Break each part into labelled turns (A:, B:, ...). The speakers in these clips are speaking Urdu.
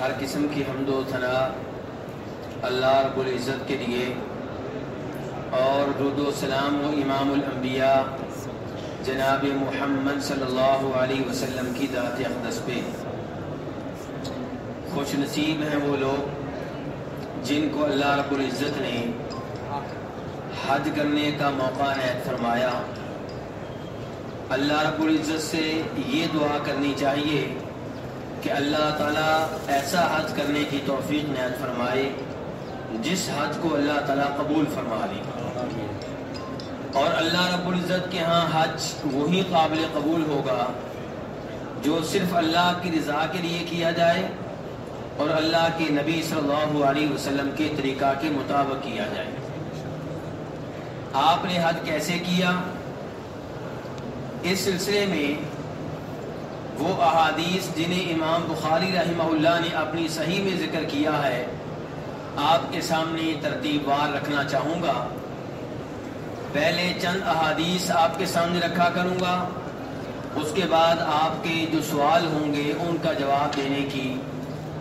A: ہر قسم کی حمد و ثنا اللہ رب العزت کے لیے اور رد و سلام و امام الانبیاء جناب محمد صلی اللہ علیہ وسلم کی ذات اقدس پہ۔ خوش نصیب ہیں وہ لوگ جن کو اللہ رب العزت نے حج کرنے کا موقع نیت فرمایا۔ اللہ رب العزت سے یہ دعا کرنی چاہیے کہ اللہ تعالیٰ ایسا حج کرنے کی توفیق نیت فرمائے، جس حج کو اللہ تعالیٰ قبول فرما لے۔ اور اللہ رب العزت کے ہاں حج وہی قابل قبول ہوگا، جو صرف اللہ کی رضا کے لیے کیا جائے اور اللہ کے نبی صلی اللہ علیہ وسلم کے طریقہ کے مطابق کیا جائے۔ آپ نے حج کیسے کیا؟ اس سلسلے میں وہ احادیث جنہیں امام بخاری رحمہ اللہ نے اپنی صحیح میں ذکر کیا ہے آپ کے سامنے ترتیب وار رکھنا چاہوں گا۔ پہلے چند احادیث آپ کے سامنے رکھا کروں گا اس کے بعد آپ کے جو سوال ہوں گے ان کا جواب دینے کی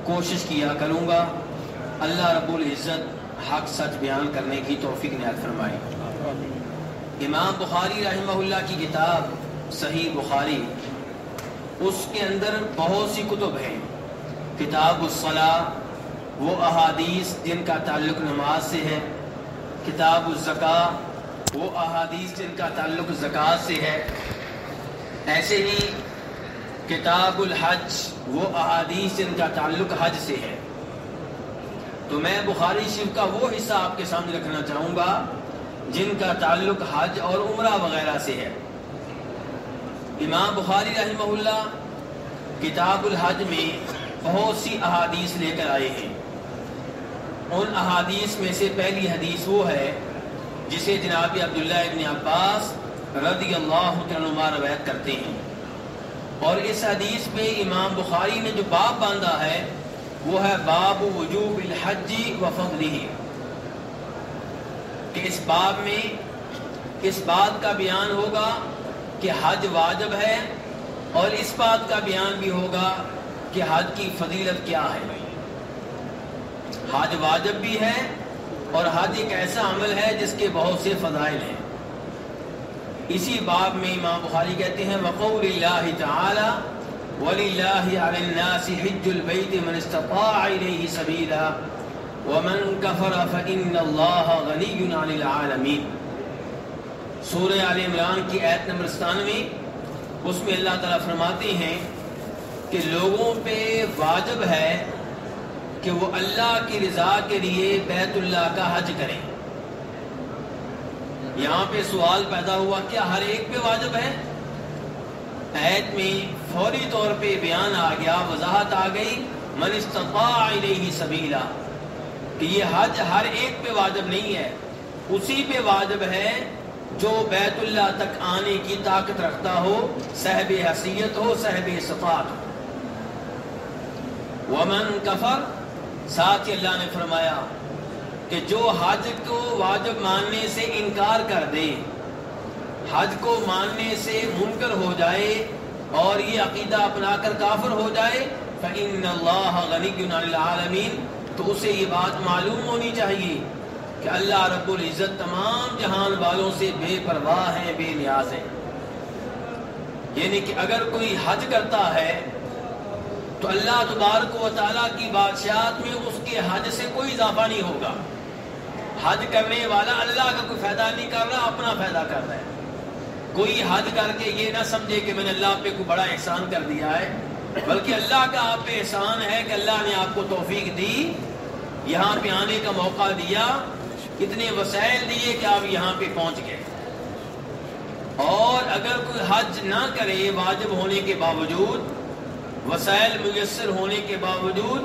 A: کوشش کیا کروں گا۔ اللہ رب العزت حق سچ بیان کرنے کی توفیق نیت فرمائے۔ امام بخاری رحمہ اللہ کی کتاب صحیح بخاری اس کے اندر بہت سی کتب ہیں۔ کتاب الصلاح وہ احادیث جن کا تعلق نماز سے ہے۔ کتاب الزکا وہ احادیث جن کا تعلق زکوٰۃ سے ہے۔ ایسے ہی کتاب الحج، وہ احادیث جن کا تعلق حج سے ہے۔ تو میں بخاری شریف کا وہ حصہ آپ کے سامنے رکھنا چاہوں گا، جن کا تعلق حج اور عمرہ وغیرہ سے ہے۔ امام بخاری رحمہ اللہ کتاب الحج میں بہت سی احادیث لے کر آئے ہیں۔ ان احادیث میں سے پہلی حدیث وہ ہے جسے جناب عبداللہ ابن عباس رضی اللہ عنہ روایت کرتے ہیں۔ اور اس حدیث میں امام بخاری نے جو باب باندھا ہے وہ ہے باب وجوب الحج و فضلہ۔ کہ اس باب میں اس بات کا بیان ہوگا کہ حج واجب ہے اور اس بات کا بیان بھی ہوگا کہ حج کی فضیلت کیا ہے۔ حج واجب بھی ہے اور حج ایک ایسا عمل ہے جس کے بہت سے فضائل ہیں۔ اسی باب میں امام بخاری کہتے ہیں، وقول اللہ تعالی وَلِلَّهِ عَلَى النَّاسِ حِجُّ الْبَيْتِ مَنِ اسْتَطَاعَ إِلَيْهِ سَبِيلًا وَمَن كَفَرَ فَإِنَّ اللَّهَ غَنِيٌّ عَنِ الْعَالَمِينَ۔ سورہ آل عمران کی آیت نمبر ستانوے، اس میں اللہ تعالیٰ فرماتے ہیں کہ لوگوں پہ واجب ہے کہ وہ اللہ کی رضا کے لیے بیت اللہ کا حج کریں۔ یہاں پہ سوال پیدا ہوا، کیا ہر ایک پہ واجب ہے؟ ایت میں فوری طور پہ بیان آ گیا، وضاحت آ گئی، من استطاع الیہ سبیلا، کہ یہ حج ہر ایک پہ واجب نہیں ہے۔ اسی پہ واجب ہے جو بیت اللہ تک آنے کی طاقت رکھتا ہو، صاحب حیثیت ہو، صاحب استطاعت ہو۔ ومن کفر، ساتھ ہی اللہ نے فرمایا کہ جو حج کو واجب ماننے سے انکار کر دے، حج کو ماننے سے منکر ہو جائے اور یہ عقیدہ اپنا کر کافر ہو جائے، فَإِنَّ اللَّهَ غَنِيٌّ عَنِ الْعَالَمِينَ۔ تو اسے یہ بات معلوم ہونی چاہیے کہ اللہ رب العزت تمام جہان والوں سے بے پرواہ ہیں، بے نیاز ہیں۔ یعنی کہ اگر کوئی حج کرتا ہے، تو اللہ تبارک و تعالیٰ کی بادشاہت میں اس کے حج سے کوئی اضافہ نہیں ہوگا۔ حج کرنے والا اللہ کا کوئی فائدہ نہیں کر رہا، اپنا فائدہ کر رہا ہے۔ کوئی حج کر کے یہ نہ سمجھے کہ میں نے اللہ پہ کوئی بڑا احسان کر دیا ہے، بلکہ اللہ کا آپ پہ احسان ہے کہ اللہ نے آپ کو توفیق دی، یہاں پہ آنے کا موقع دیا۔ اتنے وسائل دیے کہ آپ یہاں پہ پہنچ گئے۔ اور اگر کوئی حج نہ کرے واجب ہونے کے باوجود، وسائل میسر ہونے کے باوجود،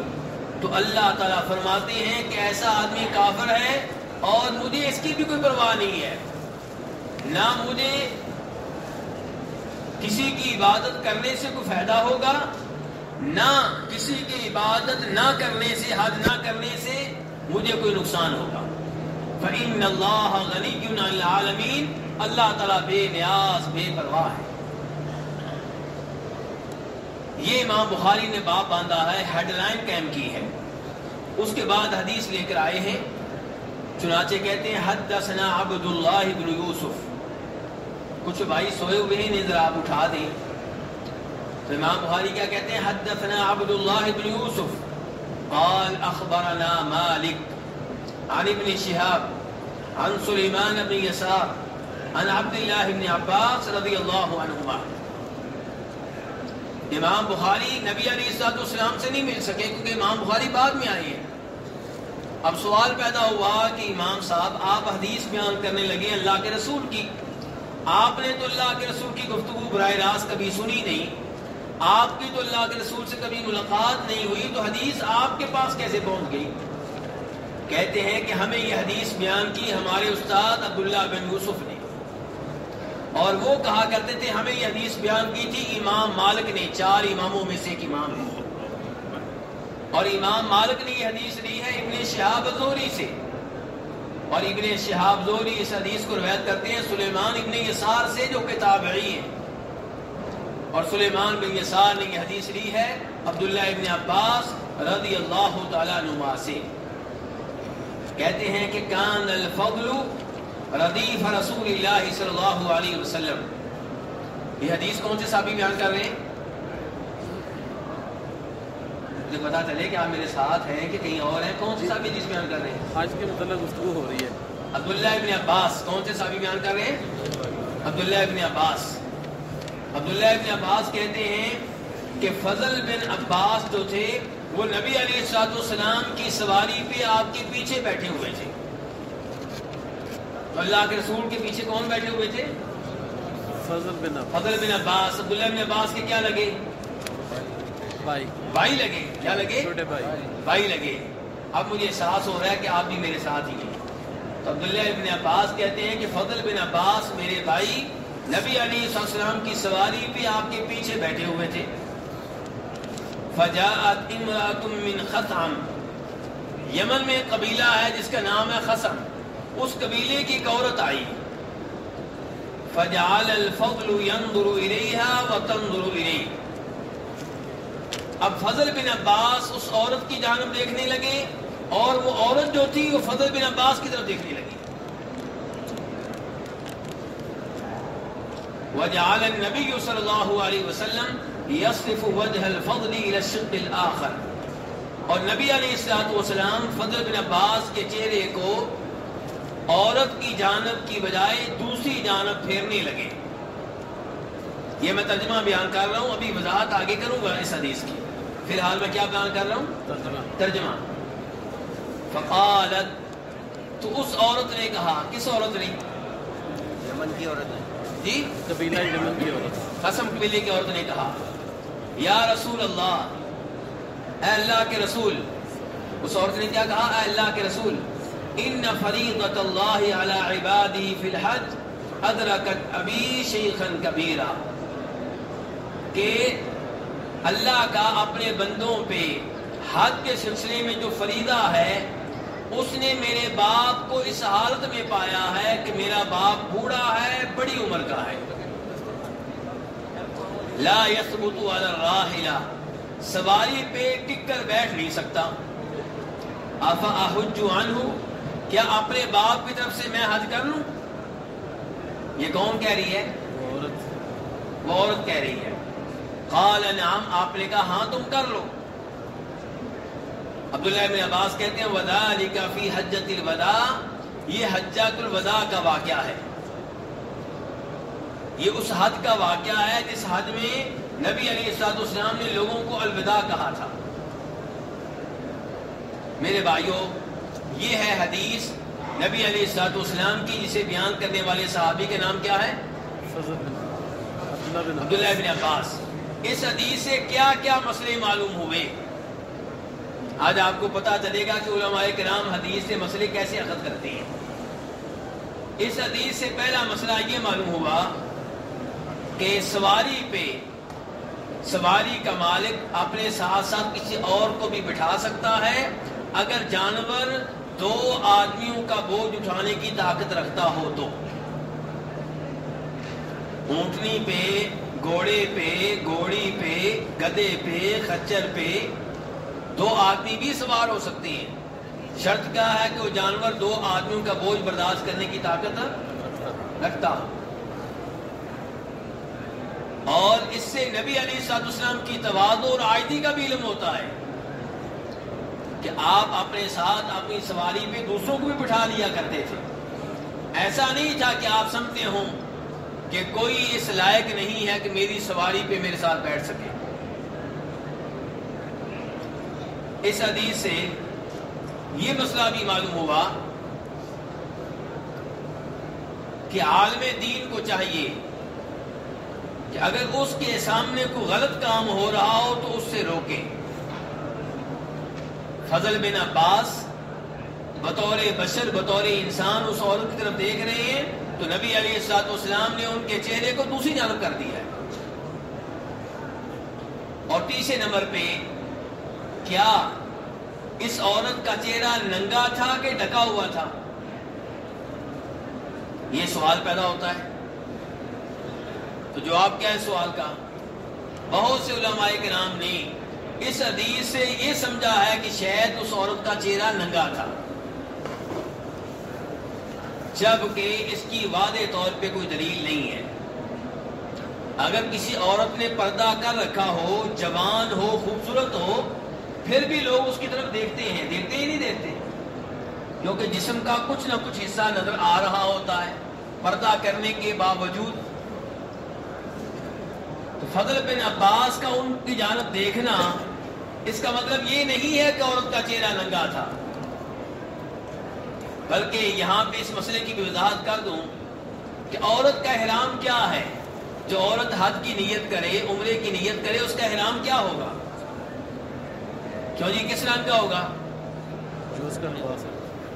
A: تو اللہ تعالیٰ فرماتے ہیں کہ ایسا آدمی کافر ہے اور مجھے اس کی بھی کوئی پرواہ نہیں ہے۔ نہ مجھے کسی کی عبادت کرنے سے کوئی فائدہ ہوگا، نہ کسی کی عبادت نہ کرنے سے، حج نہ کرنے سے مجھے کوئی نقصان ہوگا۔ فَإِنَّ اللَّهَ غَنِيٌّ عَنِ الْعَالَمِينَ۔ اللہ تعالیٰ بے نیاز، بے پرواہ ہے۔ یہ امام بخاری نے باپ باندھا ہے، ہیڈ لائن قائم کی ہے۔ اس کے بعد حدیث لے کر آئے ہیں۔ چنانچہ کہتے ہیں، حدثنا عبد اللہ بن یوسف۔ کچھ بھائی سوئے ہوئے ہیں، نظر آپ اٹھا دیں۔ تو امام بخاری کیا کہتے ہیں؟ حدثنا عبد اللہ بن یوسف۔ قال اخبرنا مالک۔ عن ابن شہاب عن سلیمان بن یسار عن عبد اللہ بن عباس رضی اللہ عنہما امام بخاری نبی علیہ السلام اسلام سے نہیں مل سکے کیونکہ امام بخاری بعد میں آئے ہیں۔ اب سوال پیدا ہوا کہ امام صاحب آپ حدیث بیان کرنے لگے اللہ کے رسول کی۔ آپ نے تو اللہ کے رسول کی گفتگو براہ راست کبھی سنی نہیں۔ آپ کی تو اللہ کے رسول سے کبھی ملاقات نہیں ہوئی تو حدیث آپ کے پاس کیسے پہنچ گئی؟ کہتے ہیں کہ ہمیں یہ حدیث بیان کی ہمارے استاد عبداللہ بن یوسف نے۔ اور وہ کہا کرتے تھے، ہمیں یہ حدیث بیان کی تھی، امام مالک نے، چار اماموں میں سے ایک امام ہے۔ اور امام مالک نے یہ حدیث لی ہے ابن شہاب زوری سے۔ اور ابن شہاب زوری اس حدیث کو روایت کرتے ہیں، سلیمان ابن یسار سے جو کتاب ہیں۔ اور سلیمان بن یسار نے یہ حدیث لی ہے عبداللہ ابن عباس رضی اللہ تعالیٰ نما سے۔ کہتے ہیں کہ کان الفضل ردیف رسول اللہ صلی اللہ علیہ وسلم۔ یہ حدیث کون سے صحابی بیان کر رہے ہیں؟ مجھے پتا چلے کہ آپ میرے ساتھ ہیں کہ کہیں اور ہیں۔ کون سے صحابی حدیث بیان کر رہے ہیں؟
B: آج کے متعلق گفتگو ہو رہی ہے۔
A: عبداللہ ابن عباس کون سے صحابی بیان کر رہے ہیں؟ عبداللہ ابن عباس۔ عبداللہ ابن عباس کہتے ہیں کہ فضل بن عباس جو تھے وہ نبی علیہ السلاط والسلام کی سواری پہ آپ کے پیچھے بیٹھے ہوئے تھے۔ اللہ کے رسول کے پیچھے کون بیٹھے ہوئے تھے؟
B: فضل بن
A: فضل بن عباس عبداللہ بن عباس کے کیا لگے؟
B: بھائی۔
A: بھائی لگے۔ کیا لگے؟
B: چھوٹے بھائی۔
A: بھائی لگے۔ اب مجھے احساس ہو رہا ہے کہ آپ بھی میرے ساتھ ہی ہیں۔ تو عبداللہ ابن عباس کہتے ہیں کہ فضل بن عباس میرے بھائی نبی علی السلام کی سواری پہ آپ کے پیچھے بیٹھے ہوئے تھے۔ فجاءت امرات من خطعم یمن میں قبیلہ ہے جس کا نام ہے خسم اس قبیلے کی ایک عورت آئی۔ فجعل الفضل ينظر الیها وتنظر الیہ اب فضل بن عباس اس عورت کی جانب دیکھنے لگے اور وہ عورت جو تھی وہ فضل بن عباس کی طرف دیکھنے لگی۔ وجعل النبي صلی اللہ علیہ وسلم يصرف وجه الفضل الى الشق الاخر اور نبی علیہ الصلوۃ والسلام فضل بن عباس کے چہرے کو عورت کی جانب کی بجائے دوسری جانب پھیرنے لگے۔ یہ میں ترجمہ بیان کر رہا ہوں ابھی وضاحت آگے کروں گا اس حدیث کی۔ فی الحال میں کیا بیان کر رہا ہوں؟
B: ترجمہ۔
A: فقالت تو اس عورت نے کہا کس عورت نے؟
C: یمن کی عورت ہے۔
A: جی؟
B: قبیلہ یمن کی عورت
A: قسم قبیلے کی عورت نے کہا۔ یا رسول اللہ، اے اللہ کے رسول، اس عورت نے کیا کہا؟ اے اللہ کے رسول، ان فریضت اللہ علی عبادی فی الحج ادرکت ابی شیخا کبیرہ، کہ اللہ کا اپنے بندوں پہ حد کے سلسلے میں جو فریدہ ہے، اس نے میرے باپ کو اس حالت میں پایا ہے کہ میرا باپ بوڑھا ہے، بڑی عمر کا ہے۔ لا يثبت على الراحلہ سواری پہ ٹک کر بیٹھ نہیں سکتا۔ افا احج عنہ، کیا اپنے باپ کی طرف سے میں حج کر لوں؟ یہ کون کہہ رہی ہے؟
B: عورت
A: وہ عورت کہہ رہی ہے۔ قال، نعم، آپ نے کہا ہاں تم کر لو۔ عبداللہ ابن عباس کہتے ہیں ودا وذالک فی حجت الوداع یہ حجت الوداع کا واقعہ ہے۔ یہ اس حد کا واقعہ ہے جس حد میں نبی علیہ السلاط اسلام نے لوگوں کو الوداع کہا تھا۔ میرے بھائیوں، یہ ہے حدیث نبی علیہ السلاط اسلام کی جسے بیان کرنے والے صحابی کے نام کیا ہے؟
B: عبداللہ بن
A: عباس۔ اس حدیث سے کیا کیا مسئلے معلوم ہوئے؟ آج آپ کو پتا چلے گا کہ علماء کرام حدیث سے مسئلے کیسے اخذ کرتے ہیں۔ اس حدیث سے پہلا مسئلہ یہ معلوم ہوا کہ سواری پہ سواری کا مالک اپنے ساتھ ساتھ کسی اور کو بھی بٹھا سکتا ہے اگر جانور دو آدمیوں کا بوجھ اٹھانے کی طاقت رکھتا ہو تو۔ اونٹنی پہ، گھوڑے پہ، گھوڑی پہ، گدے پہ، خچر پہ دو آدمی بھی سوار ہو سکتے ہیں۔ شرط کیا ہے کہ وہ جانور دو آدمیوں کا بوجھ برداشت کرنے کی طاقت رکھتا ہو۔ اور اس سے نبی علی سعد اسلام کی توازو اور عائدی کا بھی علم ہوتا ہے کہ آپ اپنے ساتھ اپنی سواری پہ دوسروں کو بھی بٹھا لیا کرتے تھے۔ ایسا نہیں تھا کہ آپ سمجھتے ہوں کہ کوئی اس لائق نہیں ہے کہ میری سواری پہ میرے ساتھ بیٹھ سکے۔ اس حدیث سے یہ مسئلہ بھی معلوم ہوا کہ عالم دین کو چاہیے کہ اگر اس کے سامنے کوئی غلط کام ہو رہا ہو تو اس سے روکے فضل بن عباس بطور بشر، بطور انسان اس عورت کی طرف دیکھ رہے ہیں تو نبی علی السلاط اسلام نے ان کے چہرے کو دوسری جانب کر دیا ہے۔ اور تیسرے نمبر پہ، کیا اس عورت کا چہرہ ننگا تھا کہ ڈھکا ہوا تھا؟ یہ سوال پیدا ہوتا ہے۔ تو جواب کیا ہے سوال کا، بہت سے علماء کرام نے اس حدیث سے یہ سمجھا ہے کہ شاید اس عورت کا چہرہ ننگا تھا۔ جبکہ اس کی واضح طور پہ کوئی دلیل نہیں ہے۔ اگر کسی عورت نے پردہ کر رکھا ہو، جوان ہو، خوبصورت ہو، پھر بھی لوگ اس کی طرف دیکھتے ہیں، دیکھتے ہی نہیں دیکھتے۔ کیونکہ جسم کا کچھ نہ کچھ حصہ نظر آ رہا ہوتا ہے۔ پردہ کرنے کے باوجود فضل بن عباس کا ان کی جانب دیکھنا اس کا مطلب یہ نہیں ہے کہ عورت کا چہرہ ننگا تھا۔ بلکہ یہاں پہ اس مسئلے کی بھی وضاحت کر دوں کہ عورت کا احرام کیا ہے۔ جو عورت حد کی نیت کرے عمرے کی نیت کرے اس کا احرام کیا ہوگا؟ کیوں جی؟ کس رنگ کا ہوگا؟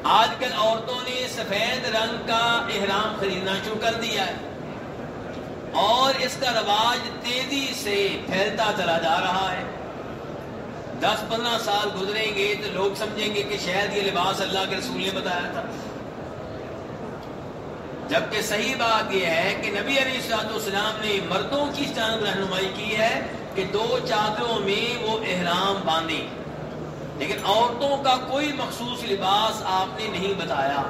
A: آج کل عورتوں نے سفید رنگ کا احرام خریدنا شروع کر دیا ہے۔ اور اس کا رواج تیزی سے پھیلتا چلا جا رہا ہے۔ دس پندرہ سال گزریں گے تو لوگ سمجھیں گے کہ شاید یہ لباس اللہ کے رسول نے بتایا تھا۔ جبکہ صحیح بات یہ ہے کہ نبی علیہ السلاط والسلام نے مردوں کی جانب رہنمائی کی ہے کہ دو چادروں میں وہ احرام باندھیں۔ لیکن عورتوں کا کوئی مخصوص لباس آپ نے نہیں بتایا۔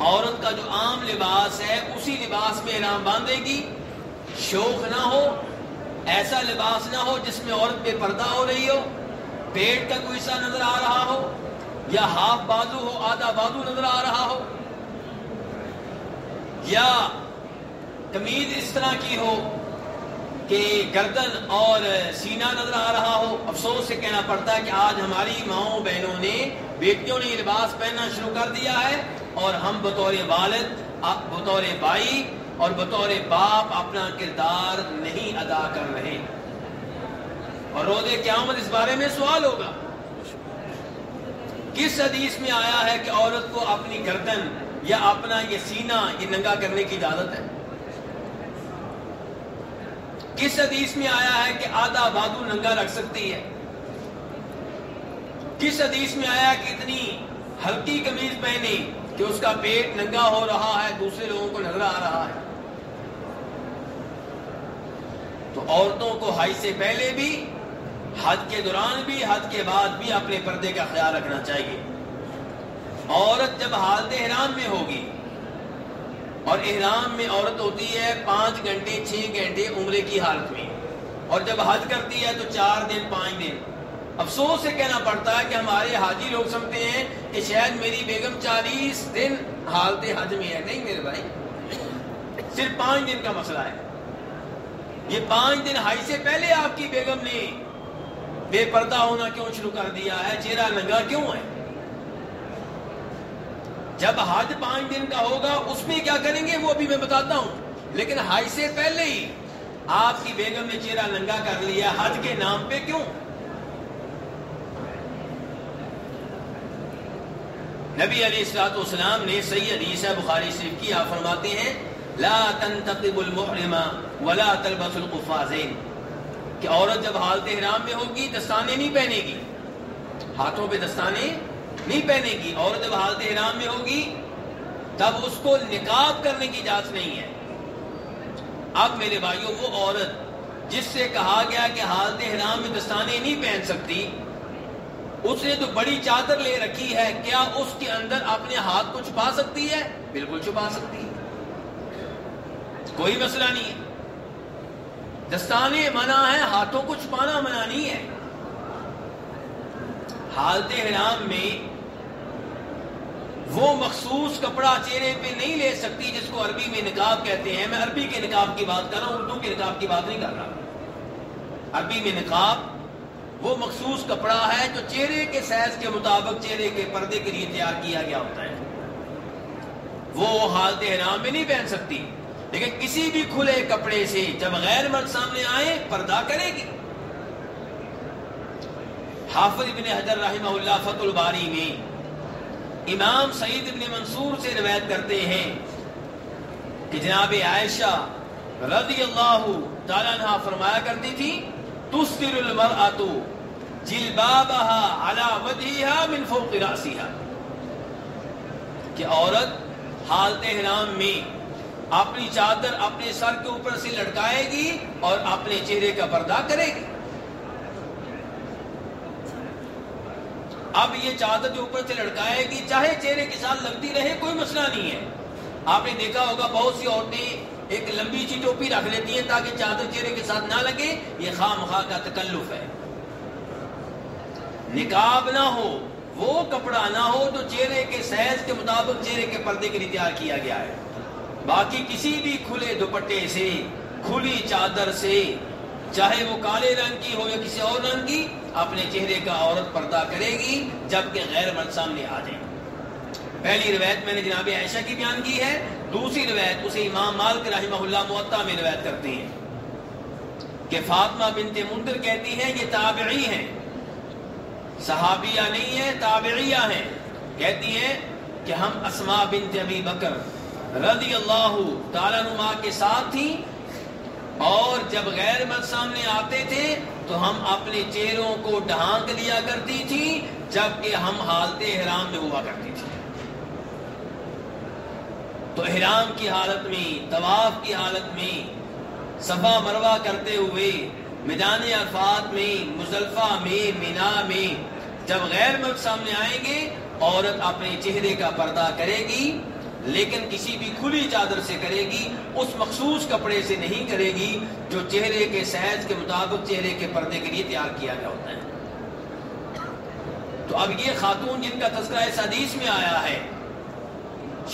A: عورت کا جو عام لباس ہے، اسی لباس میں احرام باندھے گی۔ شوق نہ ہو، ایسا لباس نہ ہو جس میں عورت بے پردہ ہو رہی ہو، پیٹ کا کوئی حصہ نظر آ رہا ہو، یا ہاف بازو ہو، آدھا بازو نظر آ رہا ہو، یا کمیز اس طرح کی ہو کہ گردن اور سینہ نظر آ رہا ہو۔ افسوس سے کہنا پڑتا ہے کہ آج ہماری ماؤں بہنوں نے، بیٹیوں نے یہ لباس پہننا شروع کر دیا ہے۔ اور ہم بطور والد بطور بھائی اور بطور باپ اپنا کردار نہیں ادا کر رہے۔ اور روز قیامت اس بارے میں سوال ہوگا۔ کس حدیث میں آیا ہے کہ عورت کو اپنی گردن یا اپنا یہ سینہ یہ ننگا کرنے کی اجازت ہے؟ کس حدیث میں آیا ہے کہ آدھا بادو ننگا رکھ سکتی ہے؟ کس حدیث میں آیا کہ اتنی ہلکی قمیض پہنی کہ اس کا پیٹ ننگا ہو رہا ہے، دوسرے لوگوں کو نظر آ رہا ہے۔ تو عورتوں کو حج سے پہلے بھی، حج کے دوران بھی، حج کے بعد بھی اپنے پردے کا خیال رکھنا چاہیے۔ عورت جب حالت احرام میں ہوگی، اور احرام میں عورت ہوتی ہے پانچ گھنٹے، چھ گھنٹے عمرے کی حالت میں، اور جب حج کرتی ہے تو چار دن، پانچ دن۔ افسوس سے کہنا پڑتا ہے کہ ہمارے حاجی لوگ سمجھتے ہیں کہ شاید میری بیگم چالیس دن حالت حج میں ہے۔ نہیں میرے بھائی، صرف پانچ دن کا مسئلہ ہے۔ یہ پانچ دن حج سے پہلے آپ کی بیگم نے بے پردہ ہونا کیوں شروع کر دیا ہے؟ چہرہ ننگا کیوں ہے؟ جب حج پانچ دن کا ہوگا، اس میں کیا کریں گے؟ وہ ابھی میں بتاتا ہوں۔ لیکن حج سے پہلے ہی آپ کی بیگم نے چہرہ ننگا کر لیا حج کے نام پہ۔ کیوں؟ نبی علیہ السلاط والسلام نے صحیح حدیث ہے، بخاری شریف کی، آپ فرماتے ہیں، لا تنتقب المحرمہ ولا تلبس القفازین، کہ عورت جب حالت احرام میں ہوگی، دستانے نہیں پہنے گی، ہاتھوں پہ دستانے نہیں پہنے گی، عورت جب حالت احرام میں ہوگی، تب اس کو نکاب کرنے کی اجازت نہیں ہے۔ اب میرے بھائیوں وہ عورت جس سے کہا گیا کہ حالت احرام میں دستانے نہیں پہن سکتی اس نے تو بڑی چادر لے رکھی ہے، کیا اس کے اندر اپنے ہاتھ کو چھپا سکتی ہے؟ بالکل چھپا سکتی ہے۔ کوئی مسئلہ نہیں ہے۔ دستانے منع ہے ہاتھوں کو چھپانا منع نہیں ہے۔ حالت حرام میں وہ مخصوص کپڑا چہرے پہ نہیں لے سکتی جس کو عربی میں نکاب کہتے ہیں۔ میں عربی کے نکاب کی بات کر رہا ہوں، اردو کے نکاب کی بات نہیں کر رہا۔ عربی میں نکاب وہ مخصوص کپڑا ہے جو چہرے کے سائز کے مطابق چہرے کے پردے کے لیے تیار کیا گیا ہوتا ہے۔ وہ حالت حرام میں نہیں پہن سکتی۔ لیکن کسی بھی کھلے کپڑے سے جب غیر مرد سامنے آئے، پردہ کرے گی۔ حافظ ابن حضر رحمہ اللہ فت الباری میں امام سعید ابن منصور سے روایت کرتے ہیں کہ جناب عائشہ رضی اللہ تعالیٰ عنہ فرمایا کرتی تھی تسر المرأة جلبابها على وجهها من فوق رأسها۔ کہ عورت حالت احرام میں اپنی چادر اپنے سر کے اوپر سے لٹکائے گی اور اپنے چہرے کا پردہ کرے گی۔ اب یہ چادر جو اوپر سے لٹکائے گی، چاہے چہرے کے ساتھ لگتی رہے، کوئی مسئلہ نہیں ہے۔ آپ نے دیکھا ہوگا، بہت سی عورتیں ایک لمبی سی ٹوپی رکھ لیتی ہیں تاکہ چادر چہرے کے ساتھ نہ لگے، یہ خواہ کا تکلف ہے۔ نکاب نہ ہو، وہ کپڑا نہ ہو تو چہرے کے سیز کے مطابق چہرے کے پردے کے لیے تیار کیا گیا ہے۔ باقی کسی بھی کھلے دوپٹے سے، کھلی چادر سے، چاہے وہ کالے رنگ کی ہو یا کسی اور رنگ کی، اپنے چہرے کا عورت پردہ کرے گی جبکہ غیر مرد سامنے آ جائے پہلی روایت میں نے جناب عائشہ کی بیان کی ہے دوسری روایت، اسے امام مالک رحمہ اللہ معطا میں روایت کرتے ہیں کہ فاطمہ بنت منتر کہتی ہیں، یہ تابعی ہیں۔ صحابیہ نہیں ہے تابعیہ ہیں۔ کہتی ہیں کہ ہم اسما بنت ابی بکر رضی اللہ تعالیٰ نما کے ساتھ تھی اور جب غیر مرد سامنے آتے تھے تو ہم اپنے چہروں کو ڈھانک لیا کرتی تھی جبکہ ہم حالت احرام میں ہوا کرتی تھی تو احرام کی حالت میں، طواف کی حالت میں، صفا مروا کرتے ہوئے میدان عرفات میں مزلفہ میں، مینا میں جب غیر مرد سامنے آئیں گے، عورت اپنے چہرے کا پردہ کرے گی، لیکن کسی بھی کھلی چادر سے کرے گی، اس مخصوص کپڑے سے نہیں کرے گی جو چہرے کے سہج کے مطابق چہرے کے پردے کے لیے تیار کیا گیا ہوتا ہے۔ تو اب یہ خاتون جن کا تذکرہ اس حدیث میں آیا ہے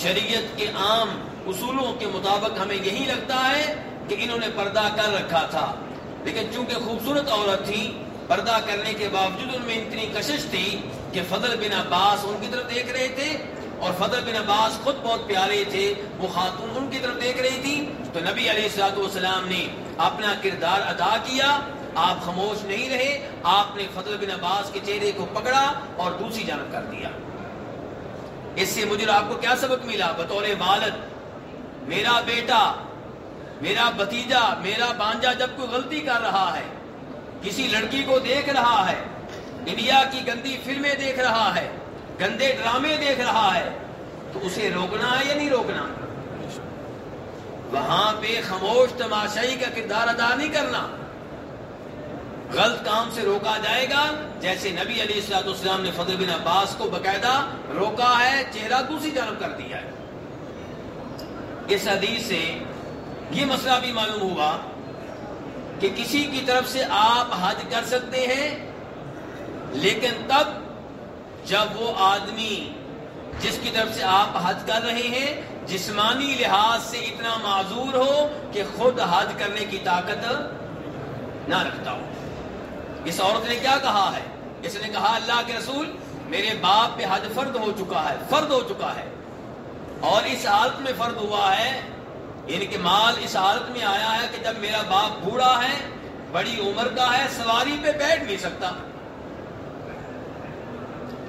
A: شریعت کے عام اصولوں کے مطابق ہمیں یہی لگتا ہے کہ انہوں نے پردہ کر رکھا تھا۔ لیکن چونکہ خوبصورت عورت تھی، پردہ کرنے کے باوجود ان میں اتنی کشش تھی کہ فضل بن عباس ان کی طرف دیکھ رہے تھے اور فضل بن عباس خود بہت پیارے تھے، وہ خاتون ان کی طرف دیکھ رہی تھی۔ تو نبی علیہ السلاط والسلام نے اپنا کردار ادا کیا۔ آپ خاموش نہیں رہے، آپ نے فضل بن عباس کے چہرے کو پکڑا اور دوسری جانب کر دیا۔ اس سے مجھے آپ کو کیا سبق ملا؟ بطور والد، میرا بیٹا، میرا بتیجا میرا بانجا جب کوئی غلطی کر رہا ہے، کسی لڑکی کو دیکھ رہا ہے، انڈیا کی گندی فلمیں دیکھ رہا ہے، گندے ڈرامے دیکھ رہا ہے، تو اسے روکنا ہے یا نہیں روکنا؟ وہاں پہ خاموش، تماشائی کا کردار ادا نہیں کرنا۔ غلط کام سے روکا جائے گا۔ جیسے نبی علی السلاط اسلام نے فضل بن عباس کو باقاعدہ روکا ہے، چہرہ دوسری طرف کر دیا ہے۔ اس حدیث سے یہ مسئلہ بھی معلوم ہوا کہ کسی کی طرف سے آپ حج کر سکتے ہیں، لیکن تب جب وہ آدمی جس کی طرف سے آپ حج کر رہے ہیں، جسمانی لحاظ سے اتنا معذور ہو کہ خود حج کرنے کی طاقت نہ رکھتا ہو۔ اس عورت نے کیا کہا ہے؟ اس نے کہا، اللہ کے رسول، میرے باپ پہ حج فرد ہو چکا ہے، فرد ہو چکا ہے۔ اور اس حالت میں فرد ہوا ہے یعنی کہ مال اس حالت میں آیا ہے کہ جب میرا باپ بوڑھا ہے، بڑی عمر کا ہے، سواری پہ بیٹھ نہیں سکتا۔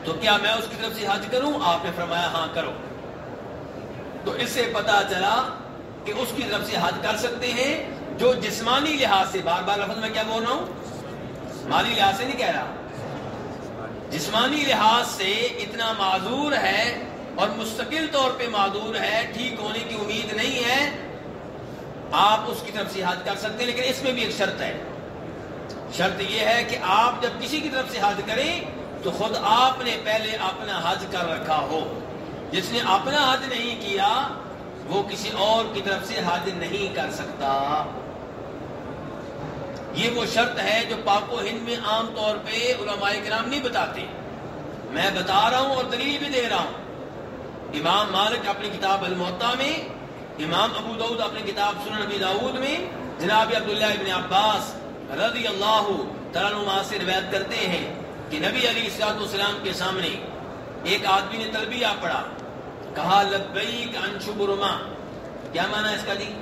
A: تو کیا میں اس کی طرف سے حج کروں؟ آپ نے فرمایا ہاں کرو۔ تو اس سے پتا چلا کہ اس کی طرف سے حج کر سکتے ہیں جو جسمانی لحاظ سے، بار بار لفظ میں کیا بول رہا ہوں؟ مالی لحاظ سے نہیں کہہ رہا۔ جسمانی لحاظ سے اتنا معذور ہے اور مستقل طور پہ معذور ہے، ٹھیک ہونے کی امید نہیں ہے۔ آپ اس کی طرف سے حج کر سکتے ہیں، لیکن اس میں بھی ایک شرط ہے۔ شرط یہ ہے کہ آپ جب کسی کی طرف سے حج کریں تو خود آپ نے پہلے اپنا حج کر رکھا ہو۔ جس نے اپنا حج نہیں کیا، وہ کسی اور کی طرف سے حج نہیں کر سکتا۔ یہ وہ شرط ہے جو پاک و ہند میں عام طور پہ علماء کرام نہیں بتاتے۔ میں بتا رہا ہوں اور دلیل بھی دے رہا ہوں۔ امام مالک اپنی کتاب المعطا میں، امام ابو دعود اپنی کتاب سنن نبی داود میں جناب عبداللہ ابن عباس رضی اللہ تعالیٰ سے روایت کرتے ہیں کہ نبی علی اسلام کے سامنے ایک آدمی نے تلبیہ پڑھا۔ کہا، لبیک انشو برما کیا مانا ہے اس کا جی؟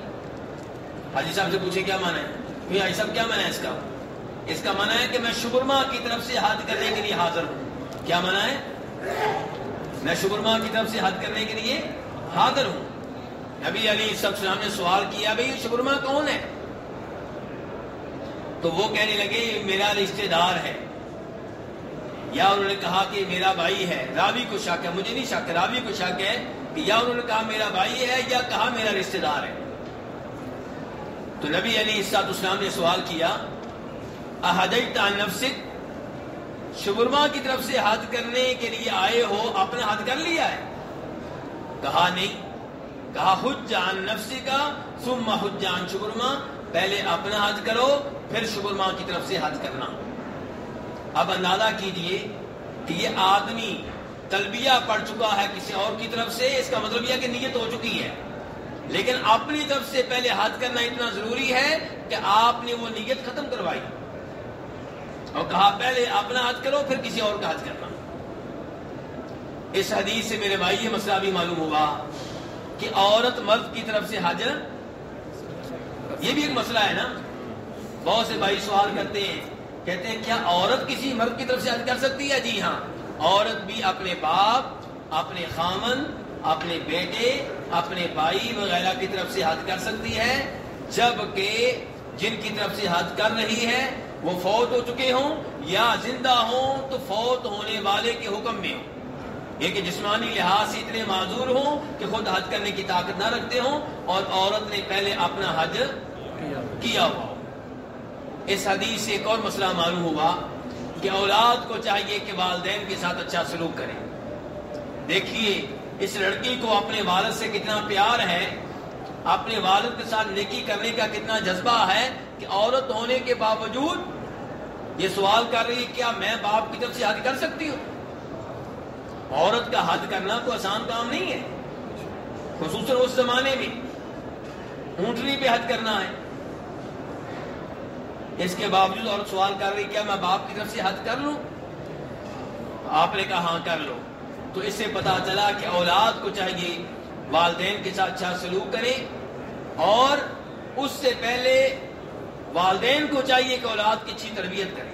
A: حاجی صاحب سے پوچھے کیا مانا ہے؟ حاجی صاحب، کیا مانا ہے اس کا؟ اس کا مانا ہے کہ میں شبرما کی طرف سے حد کرنے کے لیے حاضر ہوں۔ کیا مانا ہے؟ میں شبرما کی طرف سے حد کرنے کے لیے حاضر ہوں۔ نبی علی السلام نے سوال کیا، بھائی شبرما کون ہے؟ تو وہ کہنے لگے میرا رشتہ دار ہے۔ یا انہوں نے کہا کہ میرا بھائی ہے، راوی کو شک ہے، مجھے نہیں شک، راوی کو شک ہے کہ یا انہوں نے کہا میرا بھائی ہے یا کہا میرا رشتہ دار ہے۔ تو نبی علی اسات اسلام نے سوال کیا نفسک؟ شبرما کی طرف سے حد کرنے کے لیے آئے ہو، آپ نے حد کر لیا ہے؟ کہا نہیں۔ کہا حجان نفسی کا سما حجان شبرما پہلے اپنا حد کرو، پھر شبرما کی طرف سے حد کرنا۔ اب اندازہ کیجیے کہ یہ آدمی تلبیہ پڑھ چکا ہے کسی اور کی طرف سے، اس کا مطلب یہ کہ نیت ہو چکی ہے۔ لیکن اپنی طرف سے پہلے حد کرنا اتنا ضروری ہے کہ آپ نے وہ نیت ختم کروائی اور کہا پہلے اپنا حد کرو، پھر کسی اور کا حد کرنا۔ اس حدیث سے میرے بھائی یہ مسئلہ بھی معلوم ہوا کہ عورت مرد کی طرف سے حج یہ بھی ایک مسئلہ ہے نا۔ بہت سے بھائی سوال کرتے ہیں، کہتے ہیں، کیا عورت کسی مرد کی طرف سے حج کر سکتی ہے؟ جی ہاں۔ عورت بھی اپنے باپ، اپنے خامن، اپنے بیٹے اپنے بھائی وغیرہ کی طرف سے حج کر سکتی ہے۔ جبکہ جن کی طرف سے حج کر رہی ہے، وہ فوت ہو چکے ہوں یا زندہ ہوں تو فوت ہونے والے کے حکم میں ہوں۔ یہ کہ جسمانی لحاظ سے اتنے معذور ہوں کہ خود حج کرنے کی طاقت نہ رکھتے ہوں اور عورت نے پہلے اپنا حج کیا ہوا۔ اس حدیث سے ایک اور مسئلہ معلوم ہوا کہ اولاد کو چاہیے کہ والدین کے ساتھ اچھا سلوک کریں۔ دیکھیے اس لڑکی کو اپنے والد سے کتنا پیار ہے، اپنے والد کے ساتھ نیکی کرنے کا کتنا جذبہ ہے کہ عورت ہونے کے باوجود یہ سوال کر رہی ہے، کیا میں باپ کی طرف سے حد کر سکتی ہوں؟ عورت کا حد کرنا کوئی آسان کام نہیں ہے، خصوصاً اس زمانے میں اونٹنی پہ حد کرنا ہے۔ اس کے باوجود اور سوال کر رہی کیا میں باپ کی طرف سے حد کر لوں؟ آپ نے کہا ہاں کر لو۔ تو اس سے پتا چلا کہ اولاد کو چاہیے والدین کے ساتھ اچھا سلوک کرے اور اس سے پہلے والدین کو چاہیے کہ اولاد کی اچھی تربیت کرے۔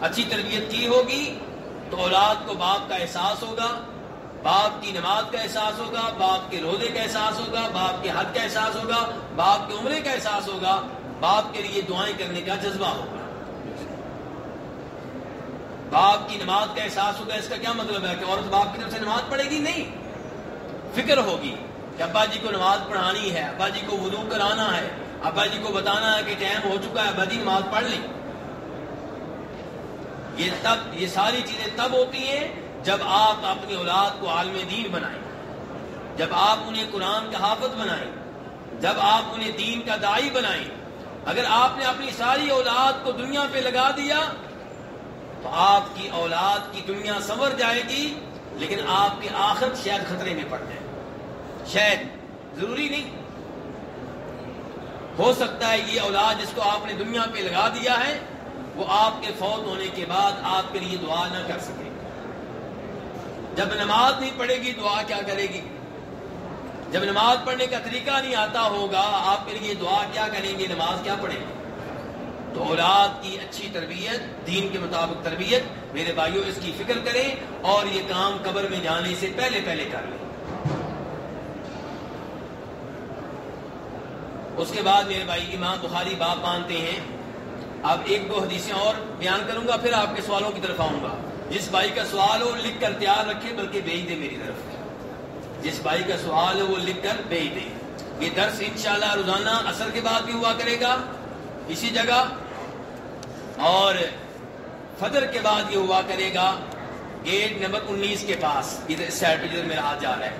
A: اچھی تربیت کی ہوگی تو اولاد کو باپ کا احساس ہوگا، باپ کی نماز کا احساس ہوگا، باپ کے روزے کا احساس ہوگا، باپ کے حد کا احساس ہوگا، باپ کے عمرے کا احساس ہوگا، باپ کے لیے دعائیں کرنے کا جذبہ ہوگا۔ باپ کی نماز کا احساس ہوگا، اس کا کیا مطلب ہے کہ عورت باپ کی طرف سے نماز پڑھے گی؟ نہیں. فکر ہوگی کہ ابا جی کو نماز پڑھانی ہے، ابا جی کو وضو کرانا ہے، ابا جی کو بتانا ہے کہ ٹائم ہو چکا ہے، ابا جی نماز پڑھ لیں۔ یہ تب، یہ ساری چیزیں تب ہوتی ہیں جب آپ اپنی اولاد کو عالم دین بنائیں، جب آپ انہیں قرآن کا حافظ بنائیں، جب آپ انہیں دین کا دائی بنائیں۔ اگر آپ نے اپنی ساری اولاد کو دنیا پہ لگا دیا تو آپ کی اولاد کی دنیا سنور جائے گی، لیکن آپ کے آخر شاید خطرے میں پڑ جائے۔ شاید۔ ضروری نہیں۔ ہو سکتا ہے یہ اولاد جس کو آپ نے دنیا پہ لگا دیا ہے، وہ آپ کے فوت ہونے کے بعد آپ کے لیے دعا نہ کر سکے۔ جب نماز نہیں پڑھے گی، دعا کیا کرے گی؟ جب نماز پڑھنے کا طریقہ نہیں آتا ہوگا، آپ کے لیے دعا کیا کریں گے؟ نماز کیا پڑھیں گے؟ تو اولاد کی اچھی تربیت، دین کے مطابق تربیت، میرے بھائیوں اس کی فکر کریں اور یہ کام قبر میں جانے سے پہلے پہلے کر لیں۔ اس کے بعد میرے بھائی امام بخاری باپ مانتے ہیں۔ اب ایک دو حدیثیں اور بیان کروں گا، پھر آپ کے سوالوں کی طرف آؤں گا۔ جس بھائی کا سوال ہو لکھ کر تیار رکھے، بلکہ بھیج دے میری طرف۔ جس بھائی کا سوال ہو، وہ لکھ کر بھیج دے۔ یہ درس انشاءاللہ روزانہ اثر کے بعد بھی ہوا کرے گا۔ اسی جگہ اور فجر کے بعد یہ ہوا کرے گا، گیٹ نمبر انیس کے پاس ادھر سائڈ پہ جدھر میرا ہاتھ جا رہا ہے،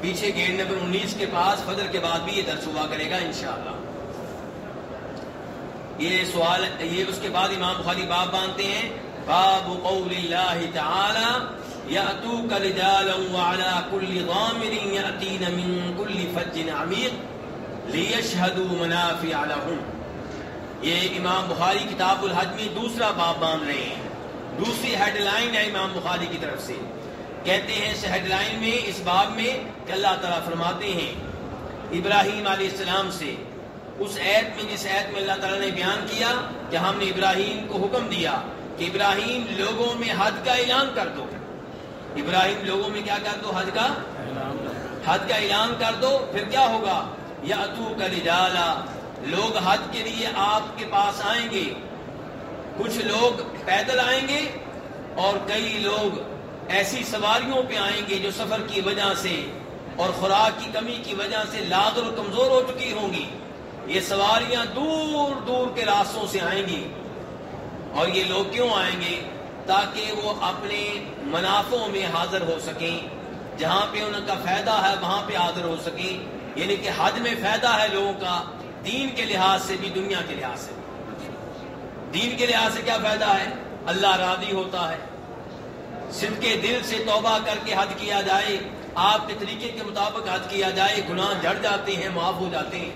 A: پیچھے گیٹ نمبر انیس کے پاس فجر کے بعد بھی یہ درس ہوا کرے گا انشاءاللہ۔ یہ سوال، یہ اس کے بعد امام بخاری باب باندھتے ہیں، باب قول اللہ تعالی، یأتوک رجالا وعلا کل ضامر یأتین من کل فج عمیق لیشہدوا منافع لهم یہ امام بخاری کتاب الحج میں دوسرا باب باندھ رہے ہیں۔ دوسری ہیڈ لائن ہے امام بخاری کی طرف سے۔ کہتے ہیں اس ہیڈ لائن میں اس باب میں کہ اللہ تعالیٰ فرماتے ہیں ابراہیم علیہ السلام سے اس عید میں جس عید میں اللہ تعالیٰ نے بیان کیا کہ ہم نے ابراہیم کو حکم دیا کہ ابراہیم لوگوں میں حد کا اعلان کر دو۔ ابراہیم لوگوں میں کیا کر دو؟ حد کا؟ حد کا اعلان کر دو پھر کیا ہوگا؟ یا اتو کا لوگ حد کے لیے آپ کے پاس آئیں گے۔ کچھ لوگ پیدل آئیں گے اور کئی لوگ ایسی سواریوں پہ آئیں گے جو سفر کی وجہ سے اور خوراک کی کمی کی وجہ سے لاغر اور کمزور ہو چکی ہوں گی۔ یہ سواریاں دور دور کے راستوں سے آئیں گی۔ اور یہ لوگ کیوں آئیں گے؟ تاکہ وہ اپنے منافعوں میں حاضر ہو سکیں۔ جہاں پہ ان کا فائدہ ہے، وہاں پہ حاضر ہو سکیں۔ یعنی کہ حج میں فائدہ ہے لوگوں کا۔ دین کے لحاظ سے بھی، دنیا کے لحاظ سے دین کے لحاظ سے کیا فائدہ ہے؟ اللہ راضی ہوتا ہے۔ صرف کے دل سے توبہ کر کے حد کیا جائے، آپ کے طریقے کے مطابق حد کیا جائے، گناہ جڑ جاتے ہیں، معاف ہو جاتے ہیں۔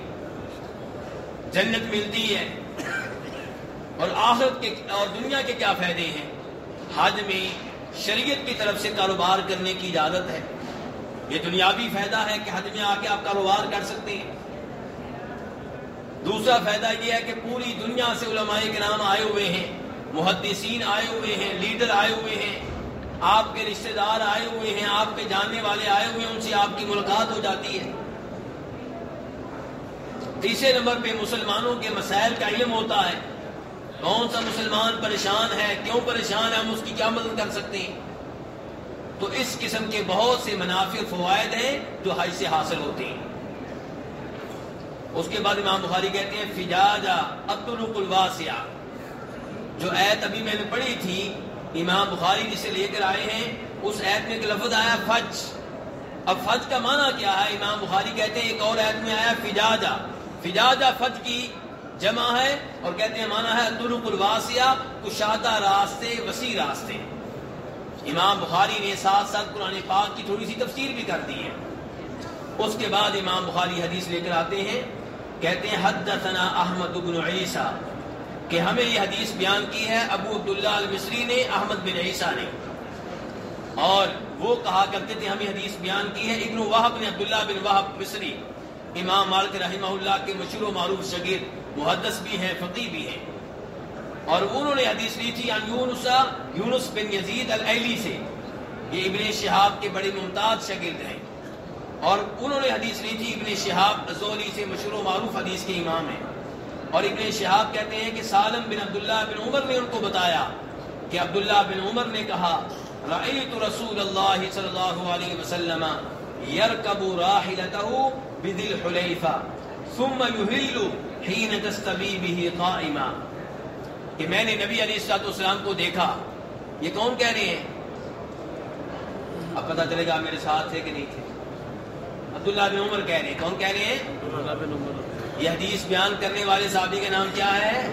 A: جنت ملتی ہے۔ اور آخرت کے اور دنیا کے کیا فائدے ہیں؟ حج میں شریعت کی طرف سے کاروبار کرنے کی اجازت ہے۔ یہ دنیاوی فائدہ ہے کہ حج میں آ کے آپ کاروبار کر سکتے ہیں۔ دوسرا فائدہ یہ ہے کہ پوری دنیا سے علماء کے نام آئے ہوئے ہیں، محدثین آئے ہوئے ہیں، لیڈر آئے ہوئے ہیں، آپ کے رشتہ دار آئے ہوئے ہیں، آپ کے جاننے والے آئے ہوئے ہیں، ان سے آپ کی ملاقات ہو جاتی ہے۔ تیسرے نمبر پہ مسلمانوں کے مسائل کا علم ہوتا ہے۔ کون سا مسلمان پریشان ہے، کیوں پریشان ہے، ہم اس کی کیا مدد کر سکتے ہیں؟ تو اس قسم کے بہت سے منافع فوائد ہیں جو حج سے حاصل ہوتے ہیں۔ اس کے بعد امام بخاری کہتے ہیں، فجاجا عبد الواسیہ جو ایت ابھی میں نے پڑھی تھی، امام بخاری جسے لے کر آئے ہیں، اس ایت میں ایک لفظ آیا فج۔ اب فج کا معنی کیا ہے؟ امام بخاری کہتے ہیں، ایک اور ایت میں آیا فجاجا۔ فجاجا فج کی جمع ہے اور کہتے ہیں مانا ہے طرق الواسیہ کشادہ راستے، وسیع راستے۔ امام بخاری نے ساتھ ساتھ قرآن پاک کی تھوڑی سی تفسیر بھی کر دی ہے۔ اس کے بعد امام بخاری حدیث لے کر آتے ہیں کہتے ہیں، حدثنا احمد بن عیسیٰ، کہ ہمیں یہ حدیث بیان کی ہے، ابو عبداللہ المصری نے، احمد بن عیسیٰ نے۔ اور وہ کہا کرتے تھے، ہمیں حدیث بیان کی ہے، ابن وحب نے، عبداللہ بن وحب مصری، امام مالک رحمہ اللہ کے مشہور و معروف شگیر، محدث بھی ہیں فقی بھی ہیں۔ اور انہوں نے حدیث لی تھی یونسا یونس بن یزید العلی سے، یہ ابن شہاب کے بڑے ممتاز شاگرد ہیں۔ اور انہوں نے حدیث لی تھی، ابن شہاب زولی سے مشہور و معروف حدیث کے امام ہیں۔ اور ابن شہاب کہتے ہیں کہ سالم بن عبداللہ بن عمر نے ان کو بتایا کہ عبداللہ بن عمر نے کہا، رأیت رسول اللہ صلی اللہ علیہ وسلم یرکب راحلته بذل حلیفہ ثم یحل حین تستوی به قائما. کہ میں نے نبی علیہ الصلوۃ والسلام کو دیکھا۔ یہ کون کہہ رہے ہیں؟ اب پتہ چلے گا میرے ساتھ تھے کہ نہیں تھے۔ عبداللہ بن عمر کہہ رہے ہیں۔ کون کہہ رہے ہیں؟ یہ حدیث بیان کرنے والے صحابی کا نام کیا ہے؟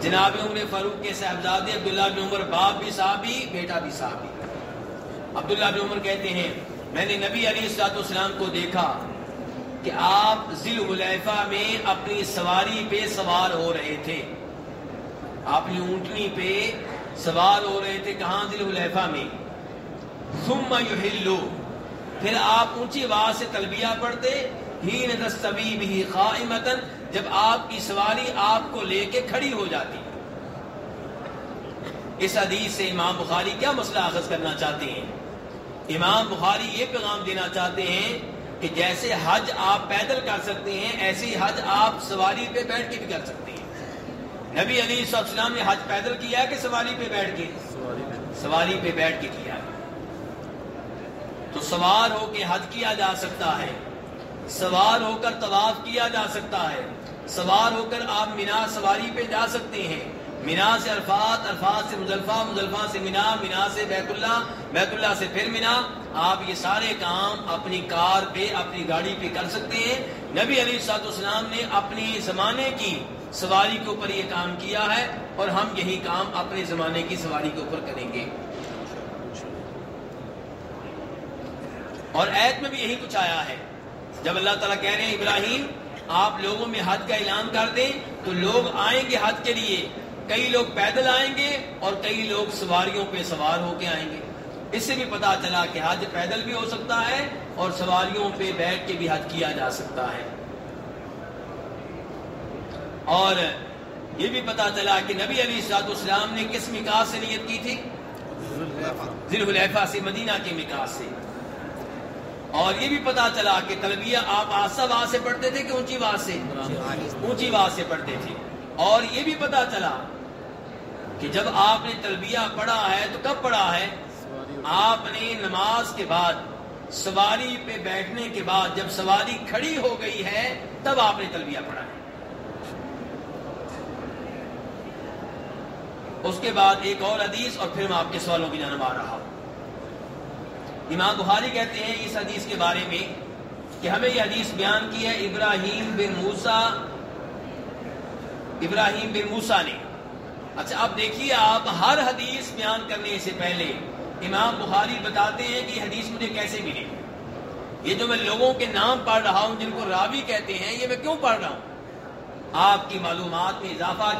A: جناب عمر فاروق کے صاحبزادے عبداللہ بن عمر باپ بھی صحابی بیٹا بھی صحابی۔ عبداللہ بن عمر کہتے ہیں میں نے نبی علی السلاط والسلام کو دیکھا کہ آپ ذل حلیفہ میں اپنی سواری پہ سوار ہو رہے تھے۔ آپ اپنی اونٹنی پہ سوار ہو رہے تھے کہاں ذل حلیفہ میں؟ ثم یحلو۔ پھر آپ اونچی آواز سے تلبیہ پڑھتے ہی تستوی بھی قائمتن جب آپ کی سواری آپ کو لے کے کھڑی ہو جاتی۔ اس حدیث سے امام بخاری کیا مسئلہ اخذ کرنا چاہتے ہیں؟ امام بخاری یہ پیغام دینا چاہتے ہیں کہ جیسے حج آپ پیدل کر سکتے ہیں ایسے ہی حج آپ سواری پہ بیٹھ کے بھی کر سکتے ہیں۔ نبی علی صلی نے حج پیدل کیا کہ سواری پہ بیٹھ کے؟
B: سواری
A: پہ بیٹھ کے کیا۔ تو سوار ہو کے حج کیا جا سکتا ہے۔ سوار ہو کر طواف کیا جا سکتا ہے۔ سوار ہو کر آپ مینا سواری پہ جا سکتے ہیں۔ مینا سے عرفات عرفات سے مزلفہ مزلفہ سے مینا مینا سے بیت اللہ بیت اللہ سے پھر مینا۔ آپ یہ سارے کام اپنی کار پہ، اپنی گاڑی پہ کر سکتے ہیں۔ نبی علی سات اسلام نے اپنی زمانے کی سواری کے اوپر یہ کام کیا ہے اور ہم یہی کام اپنے زمانے کی سواری کے اوپر کریں گے۔ اور ایت میں بھی یہی کچھ آیا ہے۔ جب اللہ تعالیٰ کہہ رہے ہیں، ابراہیم، آپ لوگوں میں حد کا اعلان کر دیں تو لوگ آئیں گے حد کے لیے۔ کئی لوگ پیدل آئیں گے اور کئی لوگ سواریوں پہ سوار ہو کے آئیں گے۔ اس سے بھی پتا چلا کہ حج پیدل بھی ہو سکتا ہے اور سواریوں پہ بیٹھ کے بھی حج کیا جا سکتا ہے۔ اور یہ بھی پتا چلا کہ نبی علی سعد اسلام نے کس مکاس سے نیت کی تھی؟ ذی الحلیفہ سے، مدینہ کے مکاس سے۔ اور یہ بھی پتا چلا کہ تلبیہ آپ آسا آواز سے پڑھتے تھے کہ اونچی آواز سے؟ اونچی آواز سے پڑھتے تھے۔ اور یہ بھی پتا چلا کہ جب آپ نے تلبیہ پڑھا ہے تو کب پڑھا ہے؟ آپ نے نماز کے بعد، سواری پہ بیٹھنے کے بعد جب سواری کھڑی ہو گئی ہے، تب آپ نے تلبیہ پڑھا ہے۔ اس کے بعد ایک اور حدیث اور پھر میں آپ کے سوالوں کی جانب آ رہا ہوں۔ امام بخاری کہتے ہیں اس حدیث کے بارے میں کہ ہمیں یہ حدیث بیان کی ہے ابراہیم بن موسا ابراہیم بن موسا نے۔ اچھا اب دیکھیے آپ ہر حدیث بیان کرنے سے پہلے امام بخاری بتاتے ہیں کہ یہ حدیث مجھے کیسے ملی۔ یہ جو میں لوگوں کے نام پڑھ رہا ہوں جن کو راوی کہتے ہیں، یہ میں کیوں پڑھ رہا ہوں؟ آپ کی معلومات میں اضافہ